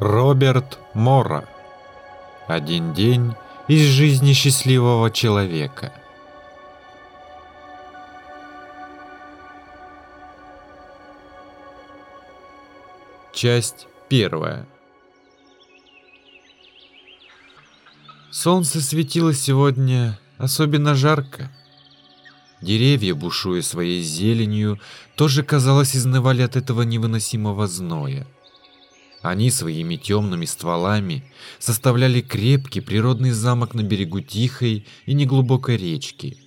Роберт Мора. Один день из жизни счастливого человека. Часть первая. Солнце светило сегодня особенно жарко. Деревья, бушуя своей зеленью, тоже, казалось, изнывали от этого невыносимого зноя. Они своими темными стволами составляли крепкий природный замок на берегу тихой и неглубокой речки.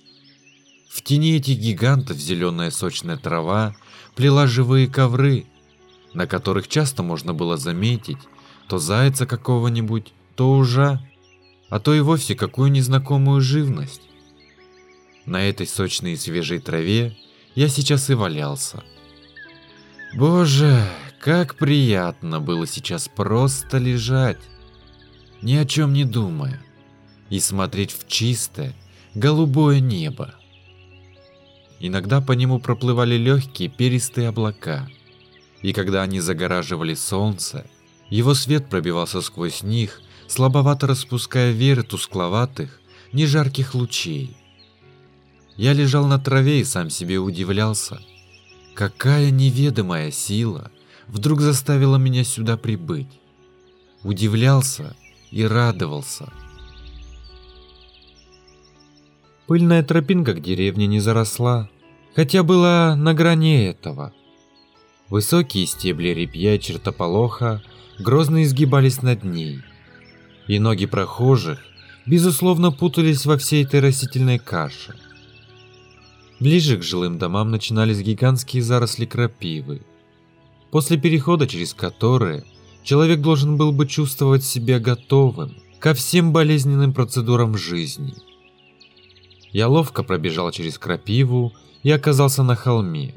В тени этих гигантов зеленая сочная трава плела живые ковры, на которых часто можно было заметить то зайца какого-нибудь, то ужа, а то и вовсе какую незнакомую живность. На этой сочной и свежей траве я сейчас и валялся. Боже, как приятно было сейчас просто лежать, ни о чем не думая, и смотреть в чистое, голубое небо. Иногда по нему проплывали легкие перистые облака, и когда они загораживали солнце, его свет пробивался сквозь них, слабовато распуская веры тускловатых, нежарких лучей. Я лежал на траве и сам себе удивлялся, какая неведомая сила – вдруг заставила меня сюда прибыть. Удивлялся и радовался. Пыльная тропинка к деревне не заросла, хотя была на грани этого. Высокие стебли репья и чертополоха грозно изгибались над ней, и ноги прохожих, безусловно, путались во всей этой растительной каше. Ближе к жилым домам начинались гигантские заросли крапивы, после перехода через которые человек должен был бы чувствовать себя готовым ко всем болезненным процедурам жизни. Я ловко пробежал через крапиву и оказался на холме.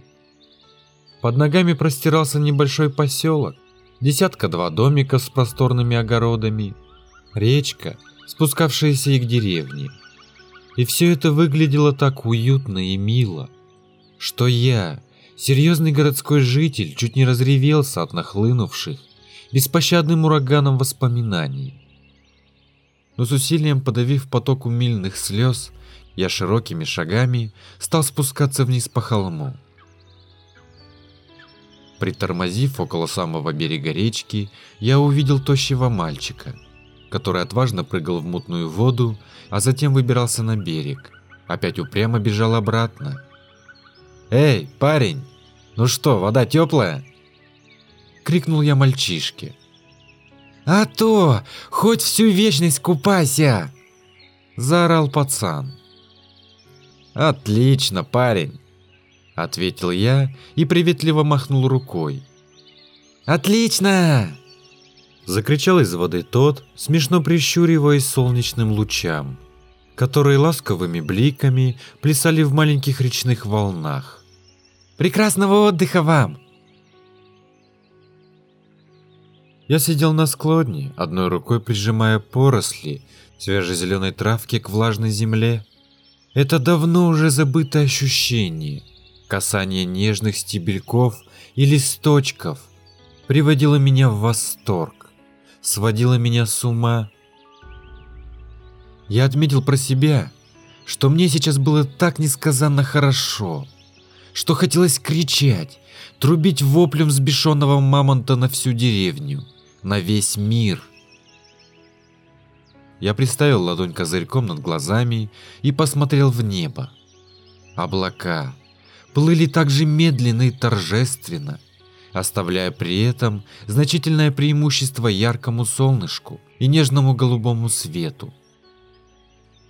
Под ногами простирался небольшой поселок, десятка-два домика с просторными огородами, речка, спускавшаяся и к деревне. И все это выглядело так уютно и мило, что я, Серьезный городской житель чуть не разревелся от нахлынувших, беспощадным ураганом воспоминаний. Но с усилием подавив поток умильных слез, я широкими шагами стал спускаться вниз по холму. Притормозив около самого берега речки, я увидел тощего мальчика, который отважно прыгал в мутную воду, а затем выбирался на берег, опять упрямо бежал обратно, «Эй, парень! Ну что, вода теплая?» Крикнул я мальчишке. «А то! Хоть всю вечность купайся!» Заорал пацан. «Отлично, парень!» Ответил я и приветливо махнул рукой. «Отлично!» Закричал из воды тот, смешно прищуриваясь солнечным лучам которые ласковыми бликами плясали в маленьких речных волнах. «Прекрасного отдыха вам!» Я сидел на склоне, одной рукой прижимая поросли свежезеленой травки к влажной земле. Это давно уже забытое ощущение. Касание нежных стебельков и листочков приводило меня в восторг, сводило меня с ума я отметил про себя, что мне сейчас было так несказанно хорошо, что хотелось кричать, трубить воплем взбешенного мамонта на всю деревню, на весь мир. Я приставил ладонь козырьком над глазами и посмотрел в небо. Облака плыли так же медленно и торжественно, оставляя при этом значительное преимущество яркому солнышку и нежному голубому свету.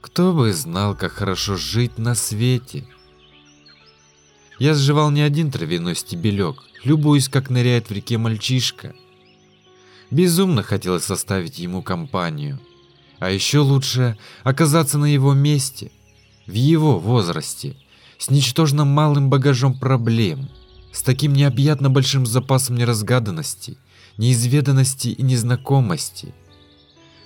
Кто бы знал, как хорошо жить на свете. Я сживал не один травяной стебелек, любуясь, как ныряет в реке мальчишка. Безумно хотелось составить ему компанию. А еще лучше оказаться на его месте, в его возрасте, с ничтожно малым багажом проблем, с таким необъятно большим запасом неразгаданности, неизведанности и незнакомости –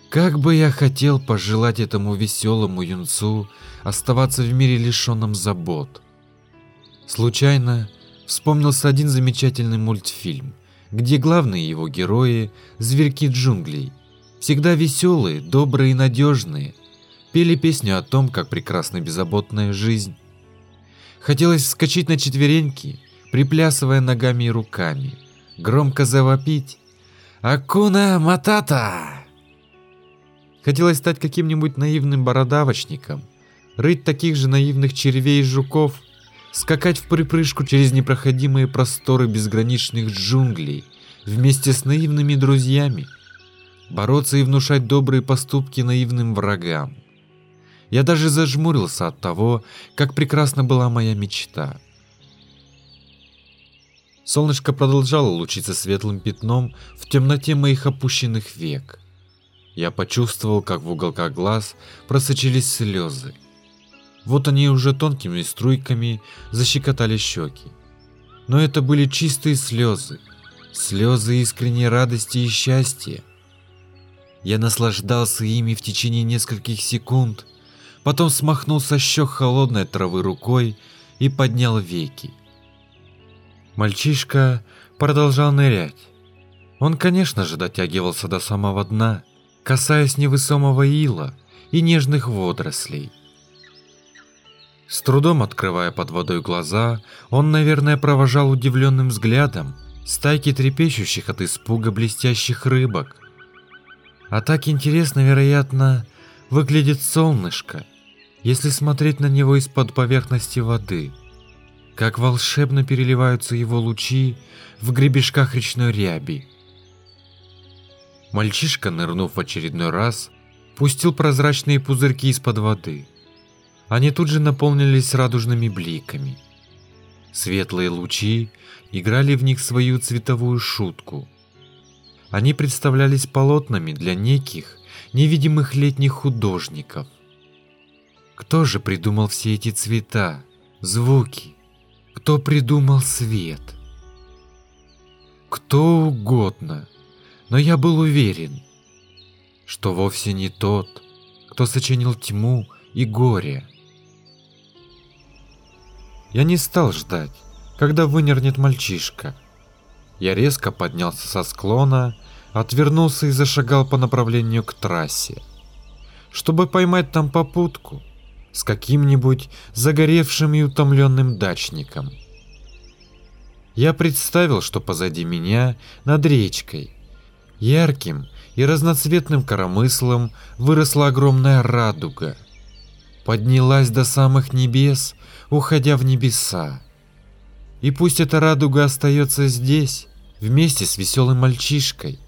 как бы я хотел пожелать этому веселому юнцу оставаться в мире лишенном забот. Случайно вспомнился один замечательный мультфильм, где главные его герои – зверьки джунглей, всегда веселые, добрые и надежные, пели песню о том, как прекрасна беззаботная жизнь. Хотелось вскочить на четвереньки, приплясывая ногами и руками, громко завопить «Акуна Матата!». Хотелось стать каким-нибудь наивным бородавочником, рыть таких же наивных червей и жуков, скакать в припрыжку через непроходимые просторы безграничных джунглей вместе с наивными друзьями, бороться и внушать добрые поступки наивным врагам. Я даже зажмурился от того, как прекрасна была моя мечта. Солнышко продолжало лучиться светлым пятном в темноте моих опущенных век. Я почувствовал, как в уголках глаз просочились слезы. Вот они уже тонкими струйками защекотали щеки. Но это были чистые слезы, слезы искренней радости и счастья. Я наслаждался ими в течение нескольких секунд, потом смахнул со щек холодной травы рукой и поднял веки. Мальчишка продолжал нырять. Он, конечно же, дотягивался до самого дна, касаясь невысомого ила и нежных водорослей. С трудом открывая под водой глаза, он, наверное, провожал удивленным взглядом стайки трепещущих от испуга блестящих рыбок. А так интересно, вероятно, выглядит солнышко, если смотреть на него из-под поверхности воды – как волшебно переливаются его лучи в гребешках речной ряби. Мальчишка, нырнув в очередной раз, пустил прозрачные пузырьки из-под воды. Они тут же наполнились радужными бликами. Светлые лучи играли в них свою цветовую шутку. Они представлялись полотнами для неких невидимых летних художников. Кто же придумал все эти цвета, звуки, кто придумал свет. Кто угодно, но я был уверен, что вовсе не тот, кто сочинил тьму и горе. Я не стал ждать, когда вынернет мальчишка. Я резко поднялся со склона, отвернулся и зашагал по направлению к трассе, чтобы поймать там попутку с каким-нибудь загоревшим и утомленным дачником. Я представил, что позади меня, над речкой, ярким и разноцветным коромыслом выросла огромная радуга. Поднялась до самых небес, уходя в небеса. И пусть эта радуга остается здесь, вместе с веселым мальчишкой,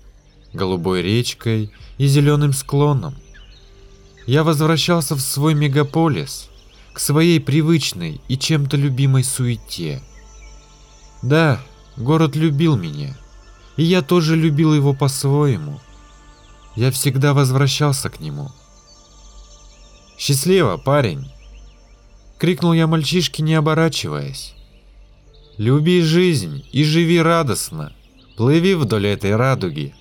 голубой речкой и зеленым склоном. Я возвращался в свой мегаполис, к своей привычной и чем-то любимой суете. Да, город любил меня, и я тоже любил его по-своему. Я всегда возвращался к нему. «Счастливо, парень!» — крикнул я мальчишке, не оборачиваясь. «Люби жизнь и живи радостно, плыви вдоль этой радуги».